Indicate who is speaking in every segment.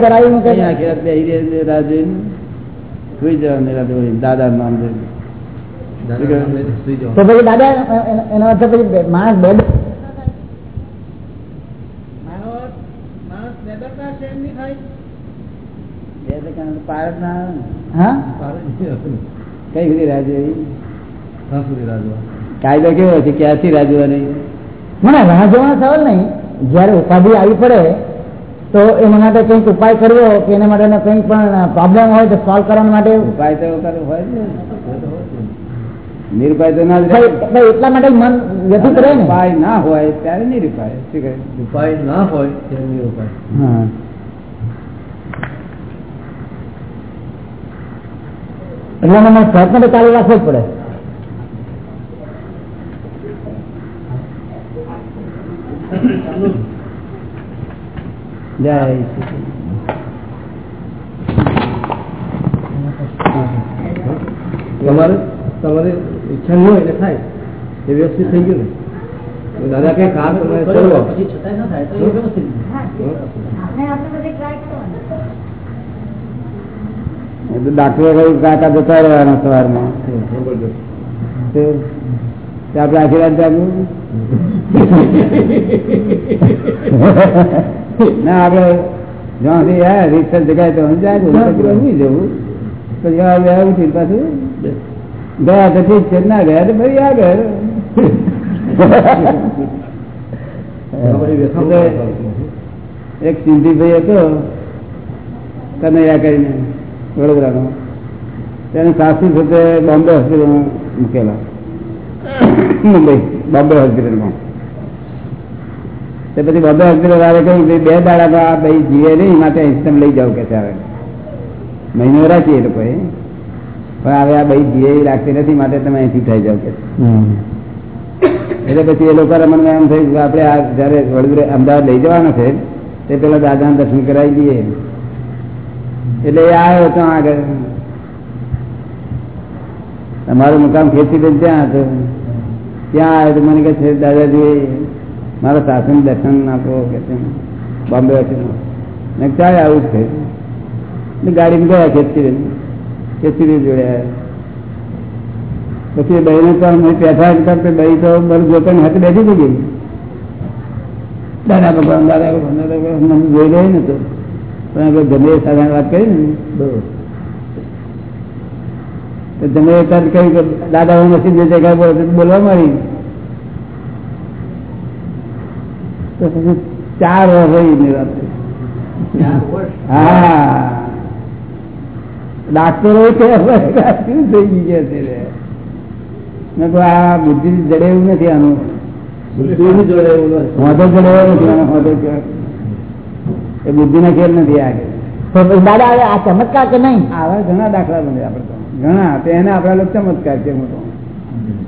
Speaker 1: કરાવી મૂકે
Speaker 2: આખી સુઈ જવાનું દાદા નામ
Speaker 1: તો પછી દાદા એનો અર્થ પછી માણસ બેડ
Speaker 2: કઈ સુધી રાહ કાયદો કેવો છે? ક્યાંથી રાહ જોવાની?
Speaker 1: મને રાહ જોવાનો સવાલ નહીં. જયારે ઉપાધિ આવી પડે તો એ માટે કંઈક ઉપાય કરવો કે એના માટે કંઈક પણ પ્રોબ્લેમ હોય તો સોલ્વ કરવા માટે?
Speaker 2: ઉપાય તો હોય નિરુપાય ના.
Speaker 1: એટલા માટે મન વ્યથિત રહે ને?
Speaker 2: ઉપાય ના હોય ત્યારે નિરુપાય
Speaker 3: ઉપાય ના હોય ત્યારે નિરુપાય
Speaker 2: હા.
Speaker 1: એટલે મને પ્રયત્ન તો ચાલુ રાખવો જ પડે.
Speaker 2: જય
Speaker 3: તમારે તમારે ઈચ્છા ન હોય એટલે થાય. એ વ્યવસ્થિત થઈ ગયું ને. દાદા કઈ કામ તમે કરો
Speaker 2: એ તો ડાક્ટરે કહ્યું કાકા જતા રહેવાના સવારમાં. આખી રાત જાગવું ના? આપડે યાર રિક્ષા જગાય તો જવું. પછી ઉઠી પાછું ગયા તો ઠીક છે. ના ગયા તો ફરી આગળ એક સિંધી ભાઈ હતો કનૈયા કરીને વડોદરાનો. તેને સાસુ સાથે બોમ્બે હોસ્પિટલમાં મૂકેલા. મુંબઈ બોમ્બે હોસ્પિટલમાં. તે પછી બોમ્બે હોસ્પિટલ વાળે કહ્યું બે દાડામાં આ ભાઈ જીવે નહીં માટે સિસ્ટમ લઈ જાવ કે છે હવે. મહિનો રાખીએ લોકોએ. પણ હવે આ ભાઈ જીવે રાખતી નથી માટે તમે અહીંથી થઈ જાવ કે એટલે પછી એ લોકો મને એમ થયું કે આપણે આ જયારે વડોદરા અમદાવાદ લઈ જવાનો છે તે પેલા દાદા દર્શન કરાવી દઈએ. એટલે એ આવ્યો તો આગળ. તમારું મુકામ ખેતી ત્યાં હતું. ત્યાં આવ્યો મને કહે છે, દાદાજી, મારા સાસુ દર્શન આપો, કે બોમ્બે મેં ક્યારે આવું જ ગાડી ગાડીમાં ગયા ખેતી બેન ખેતી જોડે પછી બહેને પણ પેઠા હતા તે તો બર જોતાની હાથે બેઠી થઈ ગઈ. દાદા ભગવાન દાદા ભગવાન જોઈ રહી ને તો. પણ આપણે ગમે સાધારણ વાત કરી ને.
Speaker 3: બરોબર.
Speaker 2: તો જમે તરત કહ્યું કે દાદા હું નથી જે જગ્યાએ બોલવા મારી તો પછી ચાર વર્ષ હોય નિરાંતે. હા. ડાક્ટરો શું થઈ ગયું છે મેં કહ્યું, આ બુદ્ધિ જડે એવું નથી. આનું એ બુદ્ધિ ના ખેલ નથી
Speaker 1: આગળ. દાદા આ ચમત્કાર કે નહીં?
Speaker 2: આવા ઘણા દાખલા બને આપડે તો. ઘણા તો એને આપડા લોકો ચમત્કાર છે મોટો.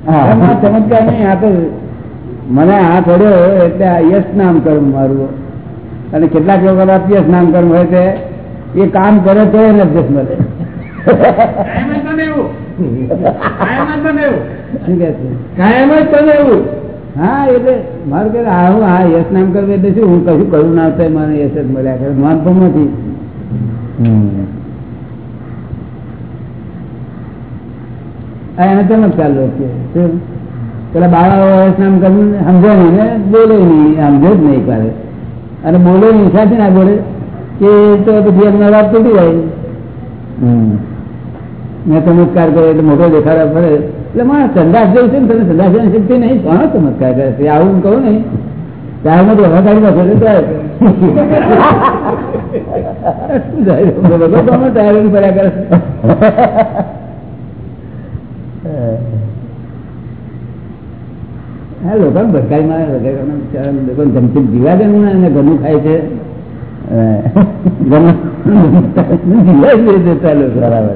Speaker 1: હા.
Speaker 2: ચમત્કાર નહીં આ તો મને આ પડ્યો એટલે યશ નામ કર્મ મારું. અને કેટલાક લોકો યશ નામ કર્મ હોય છે એ કામ કરે તો એને અભ્યાસ મળે.
Speaker 3: કાયમ જ એવું.
Speaker 2: હા એટલે મારું કે આ હું હા યશ નામ કર્મ એટલે શું? હું કશું કરું ના થાય મને યશ જ મળ્યા કરે. માનતો નથી આ એને ચમત્કાર લો છે. પેલા બાળા વર્ષ નામ કરવું સમજે નહીં ને બોલે નહીં, સમજે જ નહીં કરે અને બોલે નહીં સાથે ના બોલે કે તો પછી એમનો વાત તૂટી જાય. મેં ચમત્કાર કર્યો એટલે મોટો દેખાડો પડે. એટલે મારા સંદાસ જેવું છે ને, તમે સંદાસ જેવી શક્તિ નહીં, ઘણો ચમત્કાર કરે છે. આવું હું કહું નહીં. ત્યારે મેં તો કાઢી નાખો એટલે ત્યારે શું જાય? કરે. હા. લોકો ભટકાઈ મારે જમતી જીવા દે ખાય છે. બરાબર.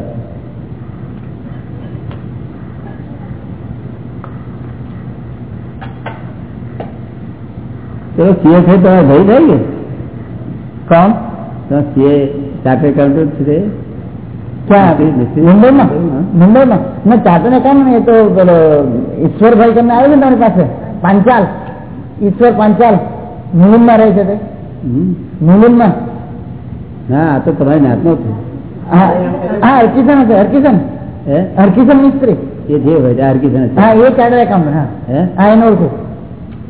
Speaker 2: ચલો સીએ છે તો ભાઈ થાય કે?
Speaker 1: કોણ?
Speaker 2: સીએ સાથે કરતો છે.
Speaker 1: મુંબઈમાં? મુંબઈમાં? મેં ને કેમ ને એ તો ઈશ્વરભાઈ તમને આવ્યો ને તમારી પાસે? પાંચાલ. ઈશ્વર પાંચાલ. મુંબઈમાં રહે છે તે? મુલુંડમાં
Speaker 2: હા તો તમારી નાતનો છે.
Speaker 1: હા હરકિશન હશે હરકિશન.
Speaker 2: હે?
Speaker 1: હરકિશન મિસ્ત્રી.
Speaker 2: એ જે હોય તે આરકિશન
Speaker 1: હા એ ચાર્ટર્ડ કામ હા.
Speaker 2: હે?
Speaker 1: એને ઓળખું.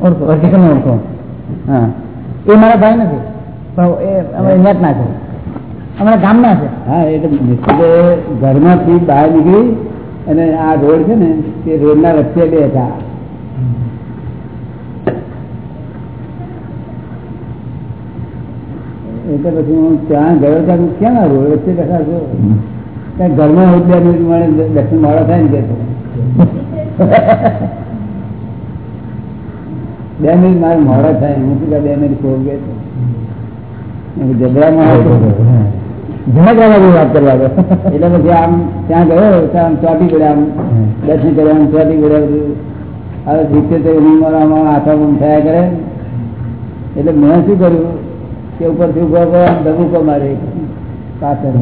Speaker 1: ઓળખું હરકિશન ઓળખું.
Speaker 2: હા.
Speaker 1: એ મારા ભાઈ નથી. પણ એ અમે નેટના છે. અમારા ગામમાં છે.
Speaker 2: હા એટલે નિશ્ચિતે ઘરમાંથી બહાર નીકળી અને આ રોડ છે ને તે રોડના બે હતા. એટલે પછી હું ત્યાં ગયો ત્યાં ક્યાં આ રોડ વચ્ચે બેઠા છો. ત્યાં ઘરમાં હોય બે મિનિટ મળે દર્શન મોડા થાય ને કે છે. બે મિનિટ મારે મોડા થાય હું શું કહે બે મિનિટ કોલ કે જબરામાં હોય તો
Speaker 1: જનક રાજાની વાત કરવા દો
Speaker 2: એટલે પછી આમ ત્યાં ગયો ત્યાં ચોટી પડ્યા આમ દર્શન કર્યા આમ ચોટી પડ્યા બધું. હવે સિત્તેર ઉંમરમાં આખા થયા કરે. એટલે મેં શું કર્યું કે ઉપરથી ઉપર પર આમ ધબુકો મારે. પાછળ.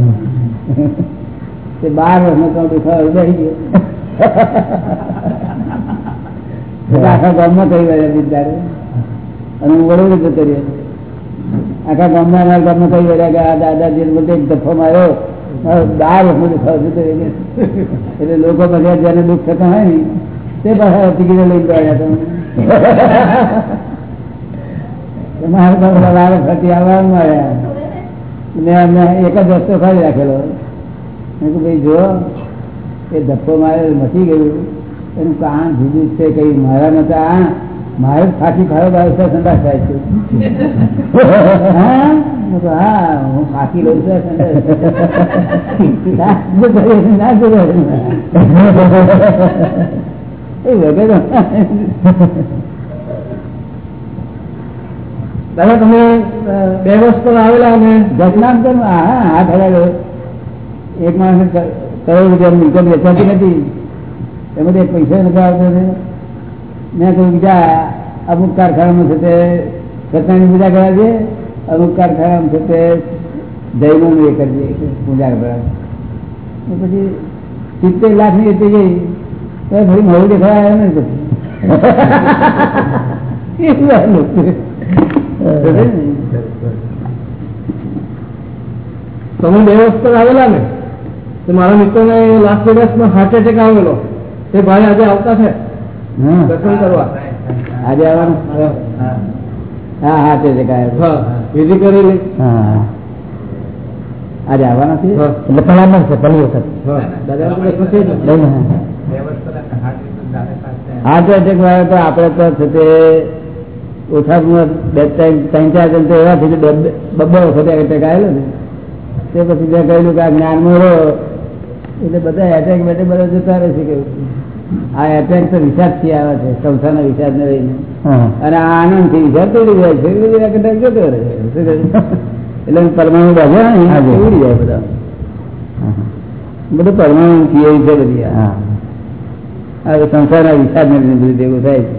Speaker 2: તે બાર વર્ષનો તો દુખાવો ઉડાઈ ગયો. આખા ગામમાં કહી રહ્યા બિચારે. અને હું વડોદરા જતો રહ્યો આખા ગામમાં અમારા ગામમાં કહી રહ્યા કે આ દાદાજી બધે ધક્કો માર્યો. મારો બાર વર્ષનો દુખાવો જતો એટલે લોકો બધા જેને દુઃખ થતા હોય ને, તે પાછા ટિકિટો લઈને દોડ્યા તમે એક જ રસ્તો ખાલી રાખેલો. મેં કહ્યું ભાઈ જો એ ધપ્પો મારે મચી ગયું. એનું કાણ જુદું છે, કઈ મારા નતા મારે ફાંકી ખાયો છે સંદાસ થાય છે. હા? હા, હું ફાંકી લઉં છું
Speaker 3: દાદા તમે બે વર્ષ પર આવેલા અને
Speaker 2: ઘટના તો હા હાથ હલાવ્યો એક માણસ કરોડ રૂપિયા ઇન્કમ વેચાતી નથી. એમાં એક પૈસા નથી આવતો મેં કહ્યું બીજા અમુક કારખાનામાં છે તે સત્યની પૂજા દે, અમુક કારખાનામાં છે તે જૈનોનું એ કરીએ પૂજા કરાવે. પછી સિત્તેર લાખની એટલી ગઈ, તો ફરી મોડું દેખાવા આવ્યો ને પછી.
Speaker 3: તમે બે વર્ષ આવેલા ને મારા મિત્રોને લાસ્ટ વેગાસમાં હાર્ટ એટેક આવેલો. તે ભાઈ આજે આવતા છે. કરવા
Speaker 2: આજે આવવાનું? હા. હા તે જગ્યાએ
Speaker 3: વિધિ કરેલી
Speaker 2: આજે આવવાના છે
Speaker 1: એટલે પહેલા છે પહેલી વખત.
Speaker 3: હા. દાદા દર્શન થઈ ગયું.
Speaker 1: લઈને
Speaker 2: હાર્ટ એટેક વાળા તો છે તે ઓછામાં બે ત્રણ ત્રણ ચાર જણ તો એવા થઈ બબ્બે વખતે એટેક આવેલો ને. તે પછી મેં કહ્યું કે આ જ્ઞાનમાં રહો. એટલે બધા એટેક બેટેક બધા જતા રહેશે છે કે આ એટેક તો વિષાદથી આવે છે સંસ્થાના વિષાદ ને
Speaker 1: લઈને
Speaker 2: અને આ આનંદથી વિચાર તોડી જાય છે. એટલે જતો રહે એટલે પરમાણુ બાજ્યા ને ઉડી જાય બધા. બધું પરમાણુ થિયરી છે. બધી ના સંસારના વિચાર ને લીધે બધું ભેગું થાય છે.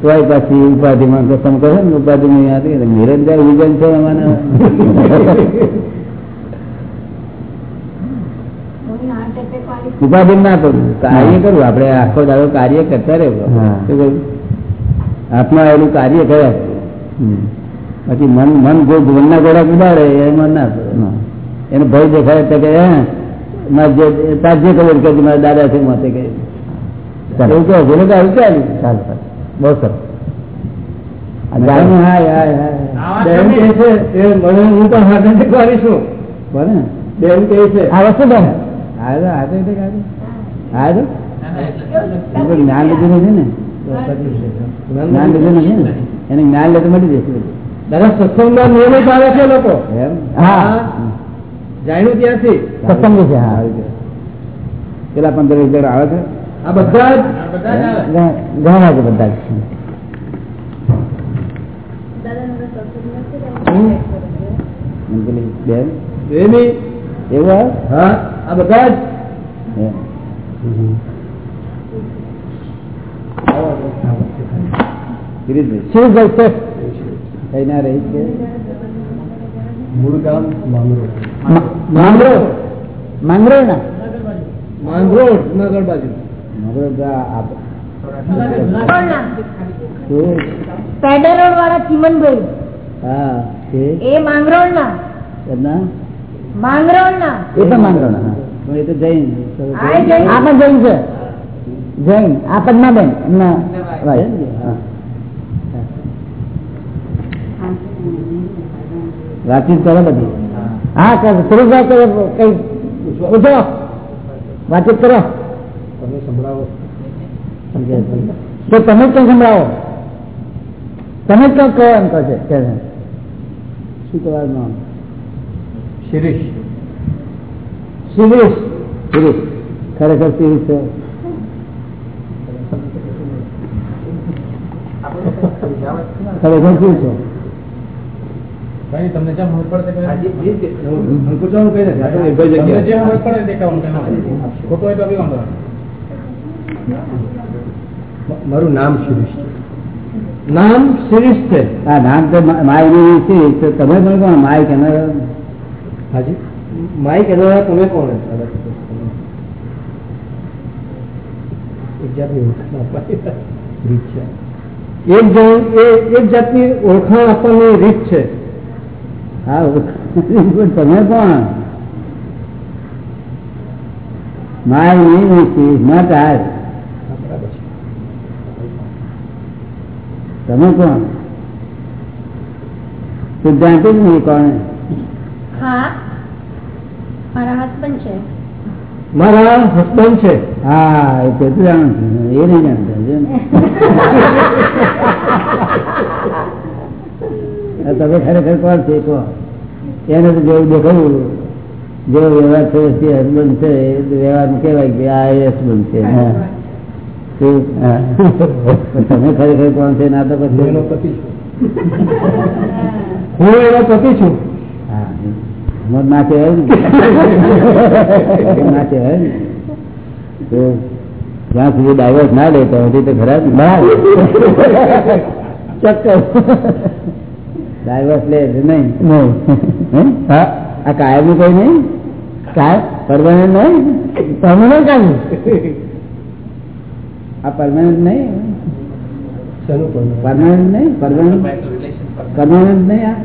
Speaker 2: તોય પાછી ઉપાધિમાં કસમ કહે ને ઉપાધિ નહીં હતી નિરંતર વિજન છે અમારા. ઉપાધિ ના કરવું કાર્ય કરવું આપણે આખો દાડો કાર્ય કરતા રહેવું. હાથમાં આવેલું કાર્ય કર્યા. પછી મન મન જો મનના ગોળા ઉડાડે એ મન ના એનો ભય દેખાય તો કે હે, મારે જે તાર જે ખબર કે મારા દાદા છે મતે કે એવું કહે. છે લોકો આવું ચાલ્યું
Speaker 1: ચાલો બહુ
Speaker 2: હાય હાય હાય.
Speaker 3: બેન કહે છે એ મને હું પણ હાર્ટ એટેક વાળી છું
Speaker 2: બોલે ને
Speaker 3: બેન કહે છે.
Speaker 1: આ વસ્તુ બેન
Speaker 2: જ્ઞાન લીધું નથી ને? જ્ઞાન લીધું નથી ને? એને જ્ઞાન લેતું મળી જશે
Speaker 3: દાદા સત્સંગ સત્સંગમાં નિયમિત આવે છે લોકો?
Speaker 2: એમ?
Speaker 1: હા.
Speaker 3: જાણ્યું ત્યાંથી
Speaker 1: સત્સંગ છે હા.
Speaker 2: આવી ગયું. પેલા પંદર વીસ જણ આવે છે.
Speaker 3: આ બધા જ?
Speaker 1: ઘણા છે બધા
Speaker 2: બેન.
Speaker 3: એની
Speaker 2: એવું?
Speaker 3: હા. આ બધા જ?
Speaker 2: એમ. ગિરીશભાઈ કઈ ના રહી છે
Speaker 3: મૂળ ગામ માંગરોળ.
Speaker 1: માંગરોળ માંગરોળ? ના
Speaker 3: માંગરોળ જુનાગઢ બાજુ.
Speaker 2: મગર તો આ- આ- શું?
Speaker 4: પેડર રોડ વાળા ચીમનભાઈ.
Speaker 2: હા એ
Speaker 4: એ માંગરોળ ના
Speaker 2: એમના
Speaker 1: એ તો માંગરો ના
Speaker 2: એ તો જૈન.
Speaker 4: આ
Speaker 1: પણ જૈન છે. જૈન. આ એમના wife.
Speaker 2: કે? હા. વાતચીત કરો બધી.
Speaker 1: હા સર સુરેશભાઈ કઈ કઈ પૂછો વાતચીત કરો.
Speaker 3: તમે સંભળાવો.
Speaker 1: તો તમે જ કઈ સંભળાવો? તમે જ કઈ કહો એમ કહો છે. કે
Speaker 2: શું નામ
Speaker 3: શિરીષ.
Speaker 1: શિરીષ.
Speaker 2: શિરીષ. ખરેખર શિરીષ છે. ખરેખર શું છો?
Speaker 5: તમને જ્યાં પડે ખોટું હોય તો બી વાંધો
Speaker 3: મારું નામ શિરીષ છે. નામ શિરીષ છે?
Speaker 2: આ નામ તો મા- માય શિરીષ તો તમે પણ માય કેનારા
Speaker 3: હાજી? માઇક એના તમે કોણ એક જાતની રીત છે. એક જણ એ એક જાતની ઓળખાણ આપવાની રીત છે.
Speaker 2: હા તમે કોણ? માય નહીં નોટ આર તમે કોણ? સિદ્ધાંત જ નહીં કોણ?
Speaker 4: હા મારા હસબન્ડ છે.
Speaker 3: મારા હસબન્ડ છે?
Speaker 2: હા એ તો જાણું છું. એ નહીં જાણતા તમે ખરેખર કોણ છે કહો. એને તો જેવું દેખાયું જેવો વ્યવહાર થયો તે હસબન્ડ છે એ વ્યવહારમાં કહેવાય કે આ એ હસબન્ડ છે તમે ખરેખર કોણ છે ના તો
Speaker 3: એનો
Speaker 2: પછી
Speaker 3: પતિ હું એનો પતિ છું?
Speaker 2: મત ના. કહેવાય ના. કહેવાય તો જ્યાં સુધી ડાયવર્સ ના લે ત્યાં સુધી તો ખરા ચક્કર ડાયવર્સ લે નહીં. આ કાયમનું કઈ નહીં? કાયમ પરમાનન્ટ નહીં? પરમાનન્ટ કાયમ. આ પરમાનન્ટ નહીં? પરમાનન્ટ? નહીં? પરમાનન્ટ? પરમાનન્ટ નહીં આ?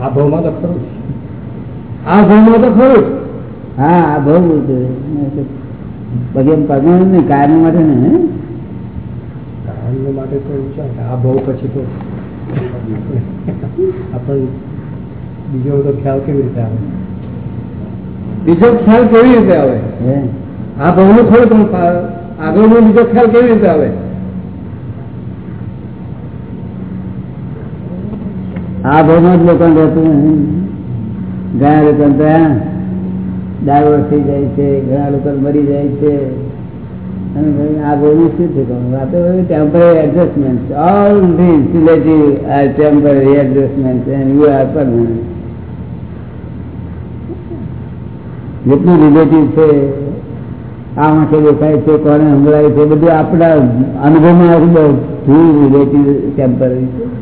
Speaker 3: આ ભાવમાં તો ખરું. આ ભાવ તો ખરું
Speaker 2: હા આ ભાવ બાકી એમ પરમાનન્ટ ને કાયમ માટે ને હે?
Speaker 3: કાયમને માટે તો આ ભાવ પછી તો આપણને બીજો બધો ખ્યાલ કેવી રીતે આવે બીજો ખ્યાલ કેવી રીતે આવે
Speaker 2: હે?
Speaker 3: આ ભાવનું ખરું પણ આગળનો બીજો ખ્યાલ કેવી રીતે આવે
Speaker 2: આ ભાવમાં જ લોકો રહેતું. ઘણા લોકો ડાયવર્સ થઈ જાય છે, ઘણા લોકો મરી જાય છે. આ ભાવનું શું છે? આ temporary adjustment all this relative are temporary adjustment and you are permanent જેટલું રિલેટિવ છે, આ માટે દેખાય છે, કોને સંભળાય છે, બધું આપણા અનુભવમાં બહુ રિલેટિવ ટેમ્પરરી છે.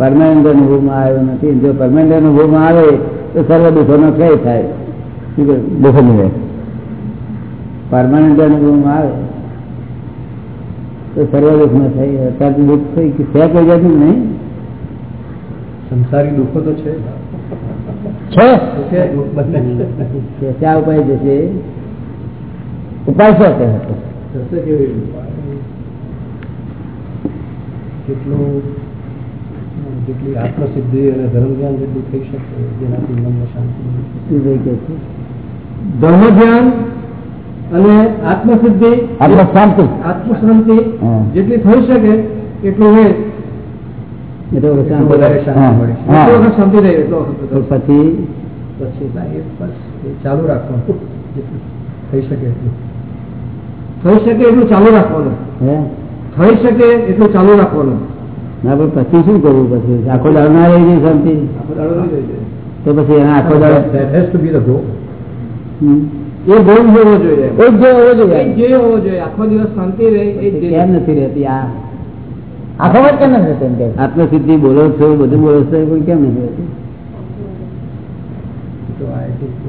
Speaker 2: પરમાનન્ટ અનુભવમાં આવ્યો નથી. જો પરમાનન્ટ અનુભવમાં આવે તો સર્વ દુઃખોનો ક્ષય થાય. દુઃખો મળે પરમાનન્ટ અનુભવમાં આવે તો સર્વ દુઃખનો થાય. અત્યારે દુઃખ થઈ કે છે કોઈ જતું નહીં?
Speaker 3: સંસારી દુઃખો તો છે.
Speaker 1: છે?
Speaker 3: તો છે. દુઃખ બંને
Speaker 2: કે શા ઉપાય જશે?
Speaker 1: ઉપાય શું કે
Speaker 3: રીતે? જેટલું આત્મસિદ્ધિ અને ધર્મ ધ્યાન જેટલું થઈ શકે જેનાથી મનને શાંતિ ધર્મ ધ્યાન અને આત્મસિદ્ધિ આત્મશાંતિ.
Speaker 2: આત્મશાંતિ
Speaker 3: જેટલી થઈ શકે એટલું હોય. ચાલુ રાખવાનું. થઈ શકે એટલું. થઈ શકે એટલું ચાલુ રાખવાનું.
Speaker 2: હે?
Speaker 3: થઈ શકે એટલું ચાલુ રાખવાનું.
Speaker 2: ના પછી શું કરવું? પછી આખો દાડો ના રહી ગઈ શાંતિ. તો પછી એના આખો દાડો.
Speaker 3: એ હોવો જોઈએ.
Speaker 1: એ જે હોવો જોઈએ.
Speaker 3: હોવો જોઈએ. આખો દિવસ શાંતિ રહે એ જ
Speaker 2: પછી
Speaker 3: જે
Speaker 2: કેમ નથી રહેતી? આ
Speaker 1: આખો વાત કેમ નથી રહેતી
Speaker 2: આત્મસિદ્ધિ બોલો છો બધું બોલો છો પણ કેમ નથી રહેતી?
Speaker 3: તો આ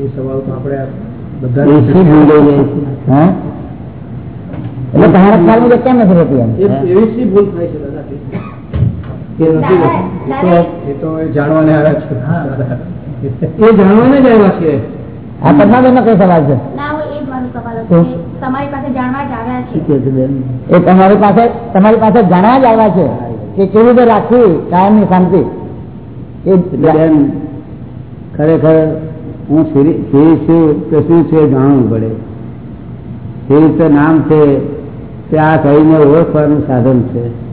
Speaker 3: એ સવાલ તો આપણે બધા
Speaker 1: એટલે તમારા ખ્યાલ મુજબ કેમ નથી રહેતી
Speaker 3: એવી ભૂલ થાય છે
Speaker 4: દાદા-
Speaker 3: એ
Speaker 4: દાદા-
Speaker 3: એ તો જાણવાને આવ્યા છે. એ જાણવાને જ આવ્યા છે.
Speaker 1: આ પદ્માબેન નો કઈ સવાલ છે?
Speaker 4: એ તમારી પાસે જાણવા જ આવ્યા છે.
Speaker 2: શું કહે છે બેન?
Speaker 1: એ તમારી પાસે જાણવા જ આવ્યા છે કે કેવી રીતે રાખવી કાયમની શાંતિ? એ
Speaker 2: બેન ખરેખર હું શ્રી શ્રી છું કે શું છે જાણવું પડે. શ્રી તો નામ છે તે આ કહીને ઓળખવાનું સાધન છે.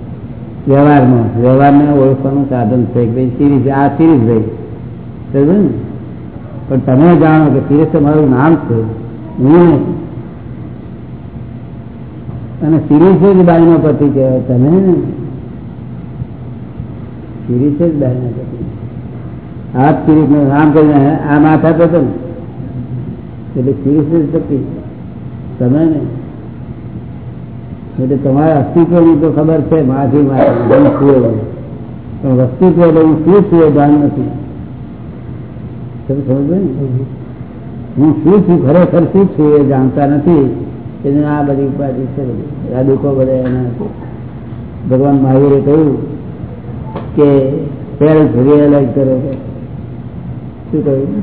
Speaker 2: વ્યવહારમાં. વ્યવહારને ઓળખવાનું સાધન છે કે ભાઈ, સિરીઝ. આ સિરીઝ ભાઈ. સમજ્યો ને? પણ તમે જાણો કે સિરીઝ તો મારું નામ છે. હું અને સિરીઝ જ બાઈનો પતિ કહેવાય તમે? ને સિરીઝ જ બાઈનો પતિ આ સિરીઝનું નામ કરીને આ માથા તો તમે એટલે સિરીઝ જ પતિ તમે ને? એટલે તમારા અસ્તિત્વની તો ખબર છે માથી માથે. પણ અસ્તિત્વ એટલે હું શું છું એ ભાન નથી. તમે સમજો ને? હું શું છું, ખરેખર શું છું એ જાણતા નથી. એને આ બધી ઉપાધિ છે. આ દુઃખો બધા એના ભગવાન મહાવીરે કહ્યું કે સેલ્ફ રિયલાઇઝ કરો શું કહ્યું?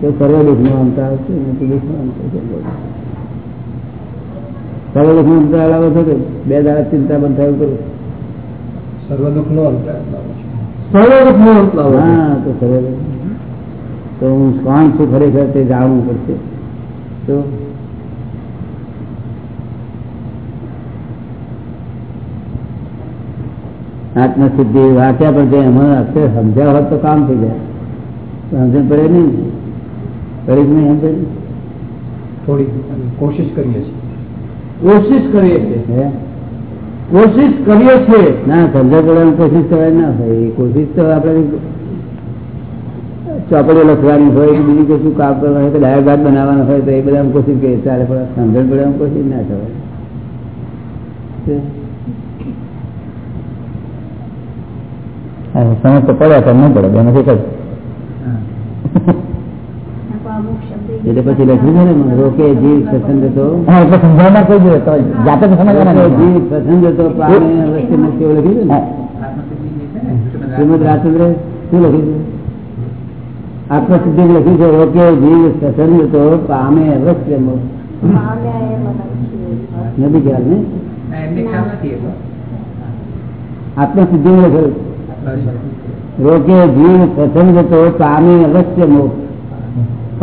Speaker 2: કે સર્વ દુઃખનો અંત આવશે નથી દુઃખનો અંત છે દુઃખ નો અંત લાવો છો કે બે દાડા ચિંતા બંધ થયું કરું
Speaker 3: સર્વ દુઃખ નો અંત સર્વ દુઃખ નો અંત લાવો છો.
Speaker 2: હા તો સર્વ તો હું કોણ છું ખરેખર તે જાણવું પડશે. તો આત્મસિદ્ધિ વાંચ્યા પણ જે એમાં અક્ષર સમજ્યા હોત તો કામ થઈ જાય. સમજણ પડે નહીં. કરી જ નહીં એમ કરી?
Speaker 3: થોડી કોશિશ કરીએ છીએ. કોશિશ કરીએ છીએ.
Speaker 2: હે?
Speaker 3: કોશિશ કરીએ છીએ.
Speaker 2: ના સમજણ પડવાની કોશિશ કરવાની ના હોય. એ કોશિશ તો આપણે ચોપડીઓ લખવાની હોય કે બીજું કશું કામ કરવાનું હોય કે ડાયર ગાર્ડ બનાવવાનો હોય તો એ બધા કોશિશ કરીએ ચાલે પણ સમજણ પડવાની કોશિશ ના થવાય
Speaker 1: સમજ તો પડે તો ન પડે. બે નથી કઈ
Speaker 4: અમુક શબ્દ
Speaker 2: એટલે પછી લખ્યું છે ને એમાં, રોકે જીવ પસંદ તો.
Speaker 1: હા એટલે સમજાવવામાં કોઈ જોઈએ તો જાતે તો સમજવાના
Speaker 2: રોકે
Speaker 1: નથી.
Speaker 2: જીવ પસંદ તો પામે અવશ્ય મુક્તિ એવું લખ્યું છે ને? શ્રીમદ રાજચંદ્ર શું લખ્યું છે? આત્મસિદ્ધિ લખ્યું છે રોકે જીવ પસંદ તો પામે અવશ્ય મુક્તિ
Speaker 4: પામ્યા એ મતલબ છે.
Speaker 2: નથી ખ્યાલ ને?
Speaker 5: એમને ખ્યાલ નથી એટલો
Speaker 2: આત્મસિદ્ધિ લખેલું રોકે જીવ પસંદ તો પામે અવશ્ય મોક્ષ.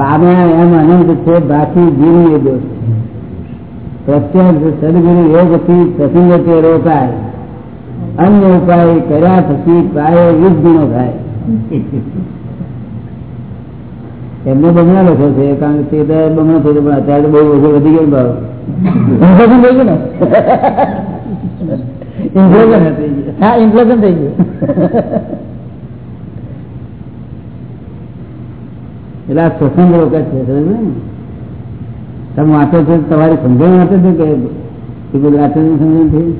Speaker 2: પામ્યા એમ અનંત છે બાકી જીવ એ દોષ. પ્રત્યક્ષ સદગુરુ યોગથી પ્રસંગ તે રોકાય. અન્ય ઉપાય કર્યા પછી પાયે વીસ ગુણો થાય. એમને બમણા લખો છે કારણ કે તે બમણો થયો પણ અત્યારે બહુ ઓછો વધી ગયો ભાવ.
Speaker 1: ઇન્ફ્લેશન થઈ ગયું હા ઇન્ફ્લેશન થઈ ગયું.
Speaker 2: એટલે આ સત્સંગ વખત છે તમે વાંચો છો તમારી સમજણ વાંચો છો કે એ બધું વાંચો સમજણ થઈ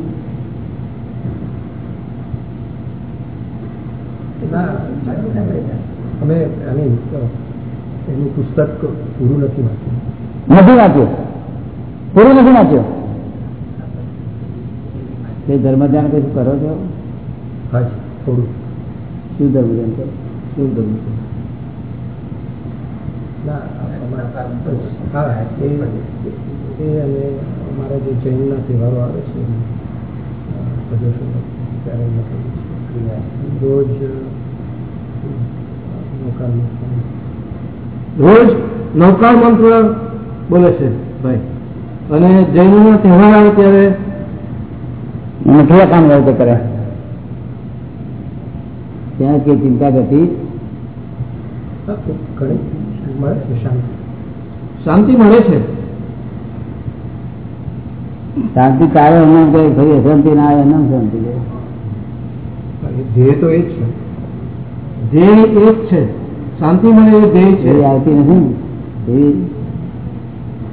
Speaker 3: અમે એનું પુસ્તક પૂરું નથી વાંચ્યું.
Speaker 1: નથી વાંચ્યું? પૂરું નથી વાંચ્યું?
Speaker 2: તે ધર્મધ્યાન કશું કરો છો?
Speaker 3: હા થોડું.
Speaker 2: શું ધર્મધ્યાન કરો?
Speaker 3: શું ધર્મ હા એ એ અને અમારા જે જૈનના તહેવારો આવે છે ત્યારે. રોજ નૌકાર મંત્ર રોજ નૌકાર મંત્ર બોલે છે ભાઈ. અને જૈનોના તહેવાર આવે ત્યારે
Speaker 1: મઠિયા કામ રહે કર્યા કરે.
Speaker 2: ત્યાં કે ચિંતા નથી.
Speaker 3: ઘણી મળે છે શાંતિ. શાંતિ મળે છે?
Speaker 2: શાંતિ તારે હમણાં કઈ ફરી અશાંતિ ના આવે એમ શાંતિ
Speaker 3: ધ્યેય તો એ જ છે. ધ્યેય એ જ છે. શાંતિ મળે એ ધ્યેય છે.
Speaker 2: આવતી નથી ને.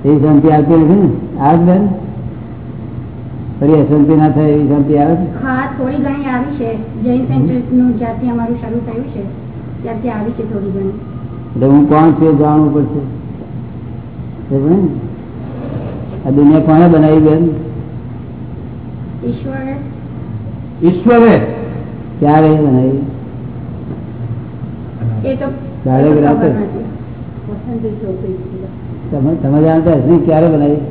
Speaker 2: એવી શાંતિ આવતી નથી ને? આવે બેન? ફરી અશાંતિ ના થાય એવી શાંતિ આવે છે?
Speaker 4: હા થોડી ઘણી આવી છે. જૈન સેન્ટરનું જ્યાંથી અમારું શરૂ થયું છે ત્યાંથી આવી છે થોડી ઘણી.
Speaker 2: એટલે હું કોણ છું જાણવું પડશે. આ દુનિયા કોણે બનાવી બેન?
Speaker 4: ઈશ્વર.
Speaker 3: ઈશ્વરે?
Speaker 2: ક્યારે બનાવી. તમે તમે જાણતા હશે ક્યારે બનાવી?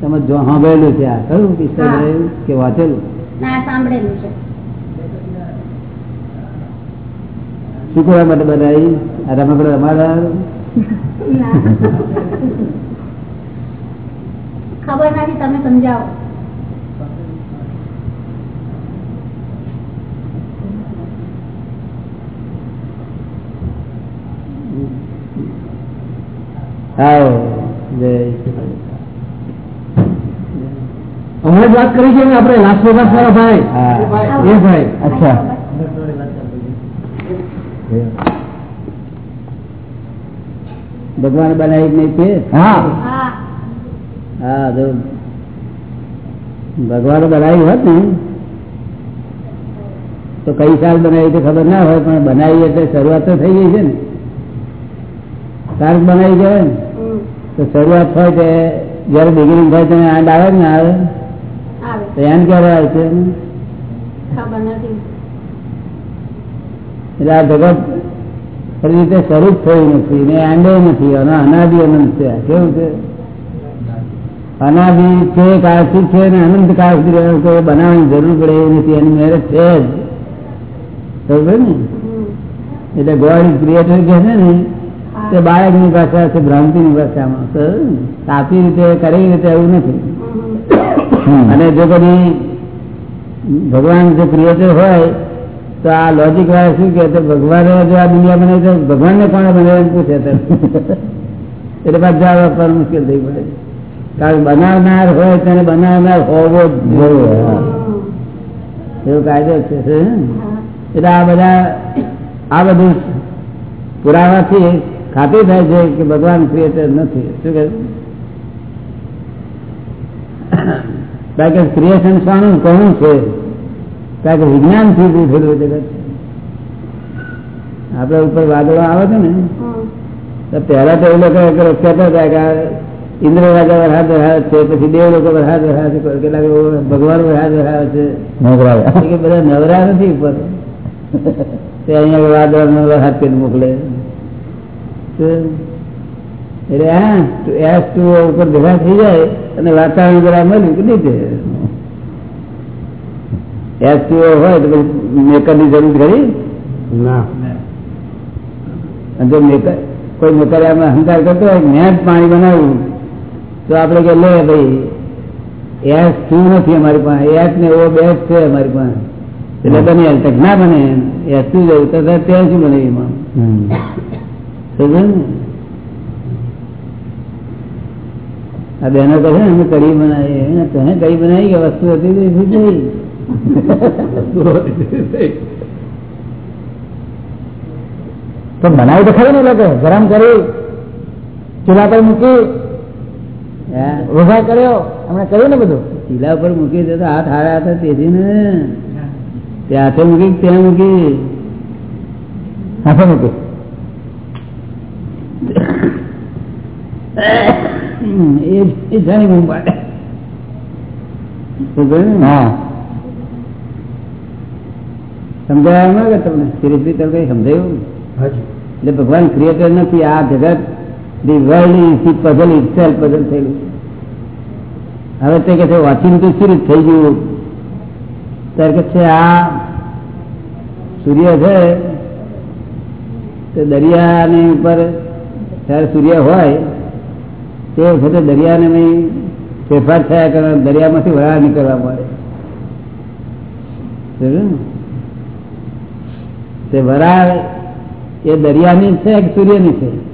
Speaker 2: તમે જો સાંભળેલું છે આ કયું કિસ્સા કે વાંચેલું?
Speaker 4: સાંભળેલું છે.
Speaker 2: શું કરવા માટે બનાવી આ રમકડો અમારા
Speaker 4: ખબર નથી તમે સમજાવો.
Speaker 3: હમણાં જ વાત કરી છે ને આપણે લાસ વેગાસ ભાઈ? એ ભાઈ.
Speaker 2: અચ્છા. ભગવાન બનાવી નહીં તે
Speaker 3: હા.
Speaker 4: હા
Speaker 2: હા જો. ભગવાન બનાવી હોત ને તો કઈ સાલ બનાવી તો ખબર ના હોય પણ બનાવી એટલે શરૂઆત તો થઈ ગઈ છે ને. સાર બનાવી કહેવાય ને. તો શરૂઆત હોય તે જયારે બિગિનિંગ થાય તેને આંડ આવે ને આવે?
Speaker 4: આવે.
Speaker 2: તો એમ ક્યારે આવે છે?
Speaker 4: ખબર નથી.
Speaker 2: એટલે આ જગત ખરી રીતે સ્વરૂપ થયું નથી ને આંડે નથી અને અનાદિ અનંત છે. કેવું છે? અનાદિ છે કાળથી છે ને અનંત રહ્યો બનાવવાની જરૂર પડે એવું નથી. એની મેરેજ છે જ. બરોબર ને? એટલે ગોડ ક્રિએટર કે છે ને? તે. બાળકની ભાષા છે ભ્રાંતિની ભાષામાં? સાચી રીતે કરી રીતે એવું નથી. અને જો કદી ભગવાન જે ક્રિએટર હોય તો આ લોજિક વાળા શું કે ભગવાન જો આ દુનિયા બને તો ભગવાનને કોણે બનાવ્યું એમ પૂછે એટલે પાછું જવાબ આપવાનું મુશ્કેલ થઈ પડે કારણ બનાવનાર હોય તેને બનાવનાર હોવો જ જોઈએ. એવો કાયદો છે? એટલે આ બધા, આ બધું પુરાવાથી ખાતરી થાય છે કે ભગવાન ક્રિએટર નથી. શું કહે કારણ કે ક્રિએશન શાનું કહું છે. કારણ કે વિજ્ઞાનથી થયેલું જગત આપડે ઉપર વાદળો આવે છે ને તો પહેલા તો એ લોકો કહેતા હતા કે ઇન્દ્ર રાજા વરસાદ વરસાદ છે પછી દેવ લોકો વરસાદ વરસાદ છે કેટલાક ભગવાન વરસાદ વરસાદ છે. કે બધા નવરા નથી ઉપર. તે અહીંયા વાદળ નો વરસાદ કરી મોકલે. તો એટલે હા એસ ટુ ઉપર ભેગા થઈ જાય અને વાતાવરણ જરા મળ્યું કે નહીં એસ ટુ હોય તો મેકરની જરૂર ખરી
Speaker 3: ના.
Speaker 2: જો મેકર કોઈ મેકર આમાં અહંકાર કરતો હોય મેં જ પાણી બનાવ્યું. તો આપણે કે લે ભાઈ એસ શું નથી અમારી પાસે એસ ને ઓ બે છે અમારી પાસે. એટલે બને તક ના બને એસ શું જવું તો ત્યાં શું બને એમાં? સમજ્યો ને? આ બહેનો કહે અમે કઢી બનાવી તમે કઢી બનાવી કે વસ્તુ હતી શું થઈ
Speaker 1: તો બનાવી તો ખરી ને લોકો. ગરમ કરી ચૂલા પર મૂકી વઘાર કર્યો. એમણે કર્યું ને બધું?
Speaker 2: ચીલા પર મૂકી દે તો હાથ હારા હતા તેથી ને. તે હાથે મૂકી ત્યાં મૂકી?
Speaker 1: હાથે મૂકી.
Speaker 2: એ જાણી ને?
Speaker 1: હા.
Speaker 2: સમજાયું ના કે તમને? સિરિયસલી તમે કઈ સમજાયું? એટલે ભગવાન ક્રિએટર નથી આ જગત the world is puzzle itself puzzle થયેલું હવે તે કે છે તો સિરીજ થઈ ગયું. ત્યારે કે છે આ સૂર્ય છે તે દરિયાની ઉપર જ્યારે સૂર્ય હોય તે વખતે દરિયાને ફેરફાર થયા કરે દરિયામાંથી વરાળ નીકળવા મળે. ને? તે વરાળ એ દરિયાની છે કે સૂર્યની છે?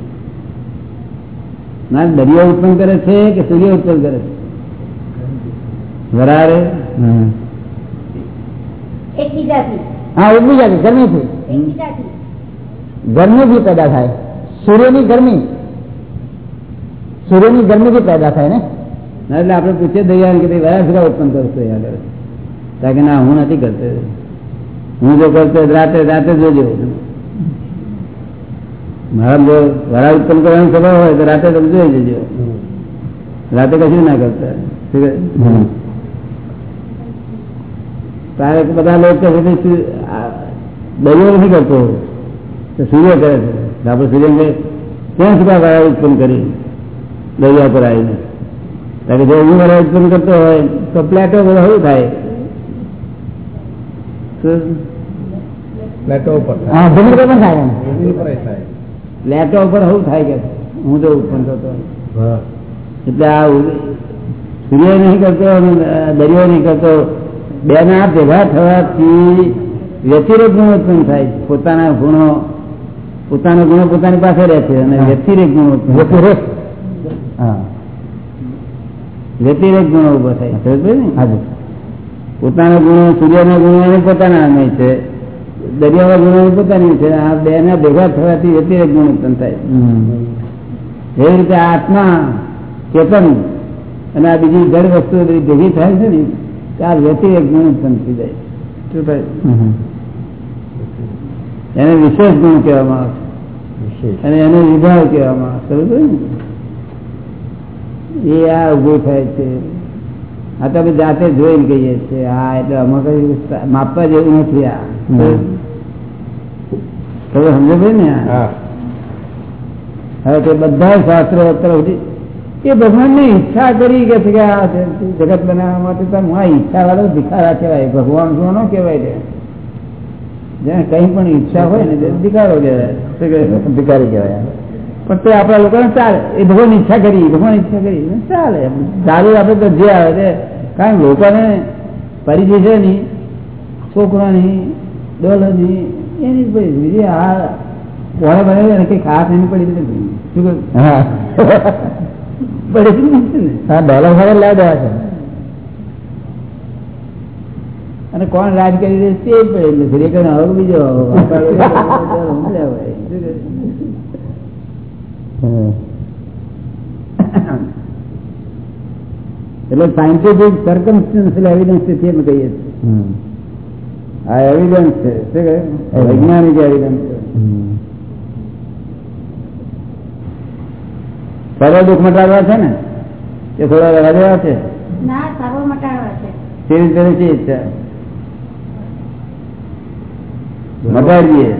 Speaker 2: ના દરિયો ઉત્પન્ન કરે છે કે સૂર્ય ઉત્પન્ન કરે છે? વરાળ
Speaker 1: હા. એકબીજાથી. ગરમીથી. ગરમીથી પેદા થાય. સૂર્યની ગરમી. સૂર્યની ગરમીથી પેદા થાય ને?
Speaker 2: એટલે આપણે પૂછીએ દરિયાને કે ભાઈ વરાળ ઉત્પન્ન કરશો આગળ. કારણ કે ના હું નથી કરતો. હું જો કરતો હોય તો રાતે રાતે જોજો. મારા જો વરા ઉત્પન્ન કરવાની ખબર હોય તો રાતે તમે જોઈ જજો રાતે કશું ના કરતા. તારે બધા લોકો દરિયો નથી કરતો. તો સૂર્ય કરે છે. આપણે સૂર્ય ક્યાં સુધા વાળા ઉત્પન્ન કરી? દરિયા પર આવીને. કારણ કે જો હું વરા ઉત્પન્ન કરતો હોય તો પ્લેટો બધા શું થાય?
Speaker 5: પ્લેટો ઉપર
Speaker 1: હા પર થાય
Speaker 5: ય થાય.
Speaker 2: પ્લેટો ઉપર શું થાય કે હું તો ઉત્પન્ન
Speaker 5: થતો
Speaker 2: એટલે આ સૂર્ય નહીં કરતો દરિયો નહીં કરતો બે ના ભેગા થવાથી વ્યતિરેક ગુણ ઉત્પન્ન થાય. પોતાના ગુણો પોતાના ગુણો પોતાની પાસે રહે છે અને વ્યતિરેક ગુણો ઉત્પન્ન
Speaker 1: હા.
Speaker 2: વ્યતિરેક ગુણો ઊભો થાય. ને?
Speaker 1: હાજી
Speaker 2: પોતાના ગુણો સૂર્યના ગુણો પોતાના નહીં છે. દરિયાના ગુણો પોતાની છે. આ બે ના ભેગા થવાથી વ્યતિરેક ગુણ ઉત્પન્ન થાય. એવી રીતે આ આત્મા ચેતન અને આ બીજી જળ વસ્તુ બધી ભેગી થાય છે ને ત્યાર વ્યતિરેક ગુણ ઉત્પન્ન થઈ જાય. શું થાય? એને વિશેષ ગુણ કહેવામાં આવે છે. અને એને વિભાવ કહેવામાં આવે સમજો ને? એ આ ઉભું થાય છે. આ તો જાતે જોઈને કહીએ છીએ હા એટલે અમે કઈ માપવા જેવું નથી આ. તમે સમજો ભાઈ ને હવે તે બધા શાસ્ત્રો અત્યારે એ ભગવાનની ઈચ્છા કરી કે છે કે આ જગત બનાવવા માટે તમે આ ઈચ્છા વાળો ભિખારા કહેવાય ભગવાન શું ન કહેવાય છે જ્યાં કઈ પણ ઈચ્છા હોય ને તે ભિખારો કહેવાય? ભિખારી કહેવાય. પણ તે આપણા લોકોને ચાલે એ ભગવાન ઈચ્છા કરી ભગવાન ઈચ્છા કરી ચાલે ચાલુ આપણે જે આવે તે કારણ લોકોને પરિચય છે નહીં છોકરાની ડોલરની એની ભાઈ બીજી આ કોણે બને એને કઈ ખાસ એની પડી નથી શું
Speaker 1: હા
Speaker 2: પડી ને
Speaker 1: હા ડોલર સાથે લાવી દેવા છે
Speaker 2: અને કોણ રાજ કરી દે તે જ પડે એટલે ઘરે કઈ હવે બીજો આપણા લોકો હું લેવાય. શું કહે?
Speaker 1: હમ.
Speaker 2: એટલે સાયન્ટિફિક સર્કમસ્ટન્શિયલ એવિડન્સ છે એમ કહીએ છીએ. આ એવિડન્સ છે. શું કહે? વૈજ્ઞાનિક એવિડન્સ છે. સર્વ દુઃખ મટાડવા છે ને? એ થોડા રહેવા દેવા છે? કેવી રીતે છે ઈચ્છા? મટાડીએ.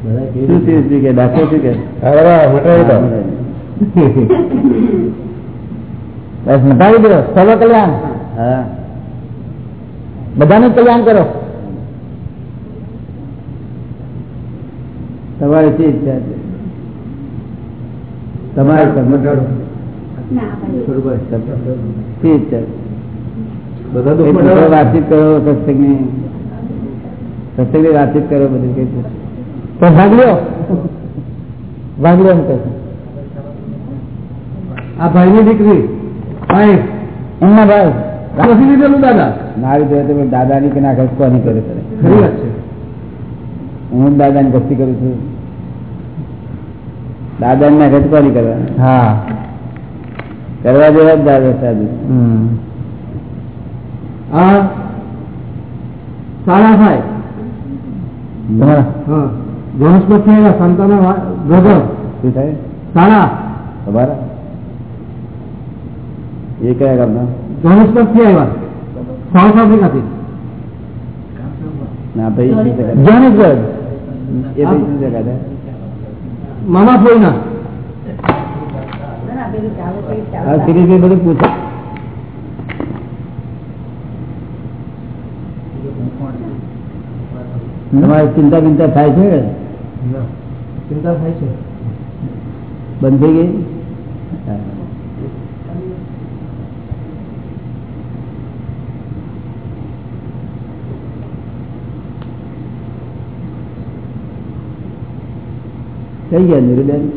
Speaker 2: શું કે? કે?
Speaker 1: બસ મટાવી દો સર્વ કલ્યાણ.
Speaker 2: હા.
Speaker 1: બધાનું કલ્યાણ કરો.
Speaker 2: તમારી શી ઈચ્છા છે? તમારે મટાડો
Speaker 4: ના ભાઈ
Speaker 2: શી ઈચ્છા
Speaker 5: બધા
Speaker 2: વાતચીત કરો સત્સંગની. સત્સંગની વાતચીત કરો બધું કઈ
Speaker 1: તો ભાગ લ્યો ભાગ લ્યો એમ કહે.
Speaker 3: આ ભાઈની દીકરી. ભાઈ
Speaker 1: એમના ભાઈ.
Speaker 3: દાદા?
Speaker 2: મારી જોડે તો દાદાની કે ના કોની કરે કરે
Speaker 3: ખરી વાત છે.
Speaker 2: હું જ દાદાની ભક્તિ કરું છું. દાદાની ના ઘટ કોની કરવાની
Speaker 1: હા.
Speaker 2: કરવા જેવા જ દાદા સાધુ.
Speaker 3: આ સારા ભાઈ. હા. ગણેશમાંથી આવ્યા સંતાના બ્રધર
Speaker 2: શું થાય?
Speaker 3: સાણા
Speaker 2: તમારા? એ કયા ગામના?
Speaker 3: વનસ્પતિ આવ્યા. સાઉથ આફ્રિકાથી.
Speaker 2: ના ભાઈ છે એ ભાઈ શું છે?
Speaker 3: મામા ફોઈના
Speaker 2: સિરીઝ બધું પૂછે. તમારે ચિંતા બિંતા થાય છે?
Speaker 3: ચિંતા થાય છે.
Speaker 2: બંધ થઈ ગઈ? થઈ ગયા નીરુબેન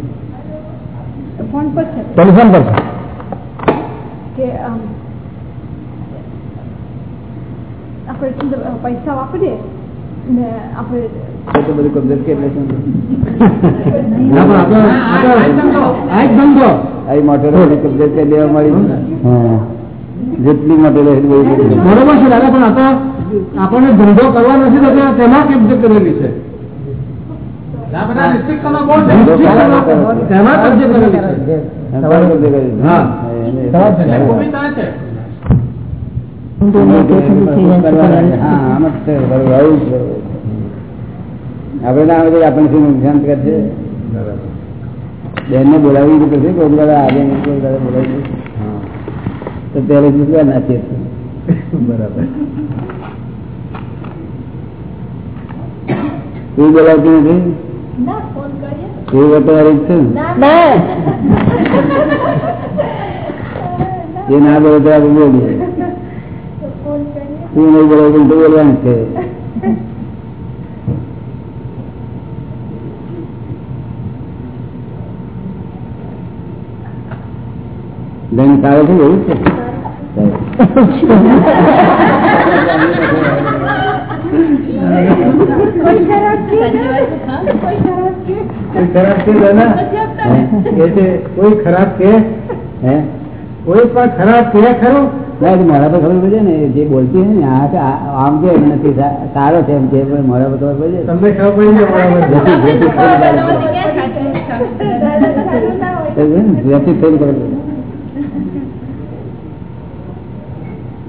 Speaker 4: ફોન પર છે.
Speaker 1: ટેલિફોન પર છે.
Speaker 4: કે આમ, આપણે પૈસા વાપરીએ?
Speaker 2: જેટલી.
Speaker 3: બરોબર છે દાદા પણ આ આપણને ધંધો કરવા નથી થતો તેમાં કબજે કરેલી છે? તેમાં કબજે કરેલી છે.
Speaker 2: એ. આવું ના આવે આપણને શું નુકસાન કરશે? બેન ને બોલાવી તો કોઈ કોઈ દાડા બોલાવી. તો ત્યારે શું નાખીએ
Speaker 5: બરાબર.
Speaker 2: તું બોલાવતી નથી?
Speaker 4: ના ફોન કરીએ.
Speaker 2: તું બતાવારી જ છે ને?
Speaker 4: ના
Speaker 2: ના બોલે તો આપણે બોલીએ. તું નહીં બોલાવતું તો બોલવાનું જ છે ધન સારો છે એવું છે
Speaker 4: કોઈ ખરાબ છે કોઈ ખરાબ છે
Speaker 5: કોઈ ખરાબ છે દાદા કે છે કોઈ ખરાબ કે
Speaker 2: હે
Speaker 5: કોઈ પણ ખરાબ કે ખરું
Speaker 2: ના મારા તો ખબર પડે ને જે બોલતી હોય ને આ આમ કે એમ નથી સારો છે એમ કે મારા તો ખબર પડે
Speaker 5: તમને ખબર
Speaker 4: ના
Speaker 2: ને?